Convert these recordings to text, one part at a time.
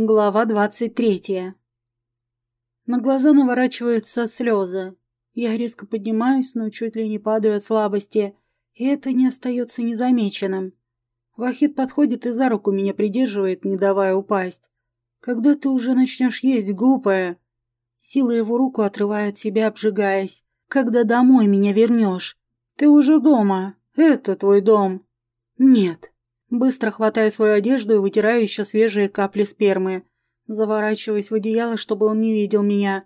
Глава двадцать третья. На глаза наворачиваются слезы. Я резко поднимаюсь, но чуть ли не падаю от слабости, и это не остается незамеченным. Вахид подходит и за руку меня придерживает, не давая упасть. «Когда ты уже начнешь есть, глупая?» Сила его руку отрывает себя, обжигаясь. «Когда домой меня вернешь?» «Ты уже дома. Это твой дом». «Нет». Быстро хватаю свою одежду и вытираю еще свежие капли спермы. Заворачиваюсь в одеяло, чтобы он не видел меня.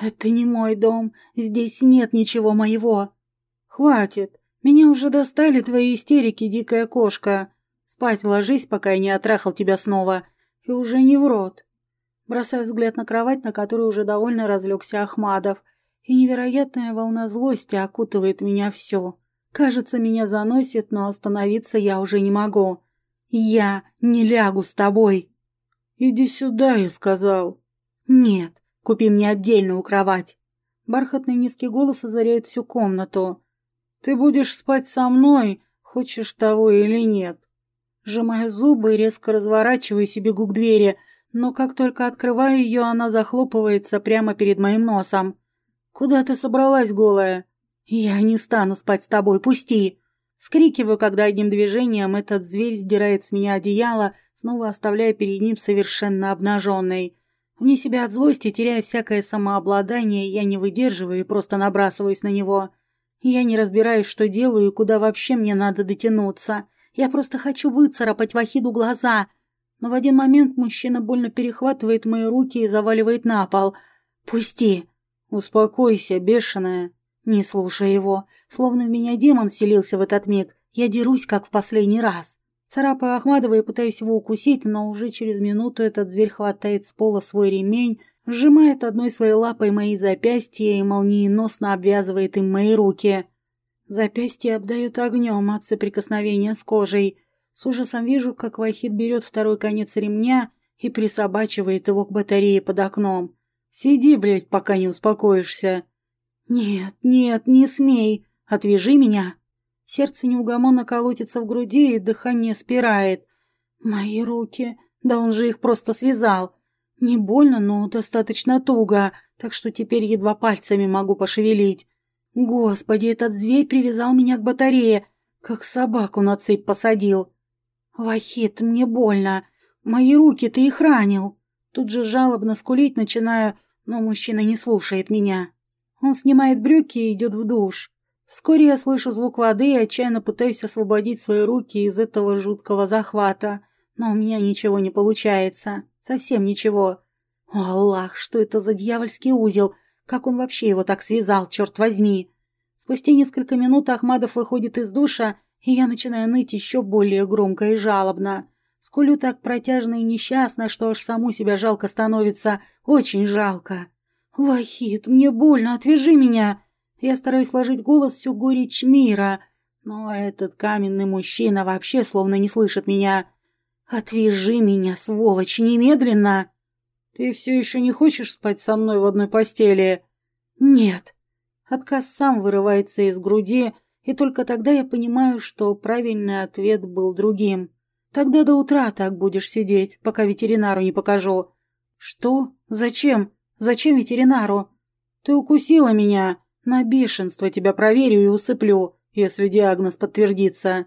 «Это не мой дом. Здесь нет ничего моего». «Хватит. Меня уже достали твои истерики, дикая кошка. Спать ложись, пока я не отрахал тебя снова. И уже не в рот». Бросаю взгляд на кровать, на которой уже довольно разлегся Ахмадов. И невероятная волна злости окутывает меня все. Кажется, меня заносит, но остановиться я уже не могу. Я не лягу с тобой. Иди сюда, я сказал. Нет, купи мне отдельную кровать. Бархатный низкий голос озаряет всю комнату. Ты будешь спать со мной, хочешь того или нет. Сжимаю зубы и резко разворачиваюсь и бегу к двери, но как только открываю ее, она захлопывается прямо перед моим носом. «Куда ты собралась, голая?» «Я не стану спать с тобой, пусти!» Скрикиваю, когда одним движением этот зверь сдирает с меня одеяло, снова оставляя перед ним совершенно обнаженной. Вне себя от злости, теряя всякое самообладание, я не выдерживаю и просто набрасываюсь на него. Я не разбираюсь, что делаю и куда вообще мне надо дотянуться. Я просто хочу выцарапать Вахиду глаза. Но в один момент мужчина больно перехватывает мои руки и заваливает на пол. «Пусти!» «Успокойся, бешеная!» Не слушай его, словно в меня демон селился в этот миг. Я дерусь, как в последний раз. Царапаю Ахмадова и пытаюсь его укусить, но уже через минуту этот зверь хватает с пола свой ремень, сжимает одной своей лапой мои запястья и молниеносно обвязывает им мои руки. Запястье обдает огнем от соприкосновения с кожей. С ужасом вижу, как Вахид берет второй конец ремня и присобачивает его к батарее под окном. «Сиди, блядь, пока не успокоишься», «Нет, нет, не смей! Отвяжи меня!» Сердце неугомонно колотится в груди, и дыхание спирает. «Мои руки! Да он же их просто связал! Не больно, но достаточно туго, так что теперь едва пальцами могу пошевелить. Господи, этот зверь привязал меня к батарее, как собаку на цепь посадил. Вахит, мне больно. Мои руки ты их ранил!» Тут же жалобно скулить начинаю, но мужчина не слушает меня. Он снимает брюки и идет в душ. Вскоре я слышу звук воды и отчаянно пытаюсь освободить свои руки из этого жуткого захвата. Но у меня ничего не получается. Совсем ничего. О, Аллах, что это за дьявольский узел? Как он вообще его так связал, черт возьми? Спустя несколько минут Ахмадов выходит из душа, и я начинаю ныть еще более громко и жалобно. Скулю так протяжно и несчастно, что аж саму себя жалко становится. Очень жалко. «Вахид, мне больно, отвяжи меня!» Я стараюсь сложить голос всю горечь мира, но этот каменный мужчина вообще словно не слышит меня. «Отвяжи меня, сволочь, немедленно!» «Ты все еще не хочешь спать со мной в одной постели?» «Нет». Отказ сам вырывается из груди, и только тогда я понимаю, что правильный ответ был другим. «Тогда до утра так будешь сидеть, пока ветеринару не покажу». «Что? Зачем?» Зачем ветеринару? Ты укусила меня. На бешенство тебя проверю и усыплю, если диагноз подтвердится.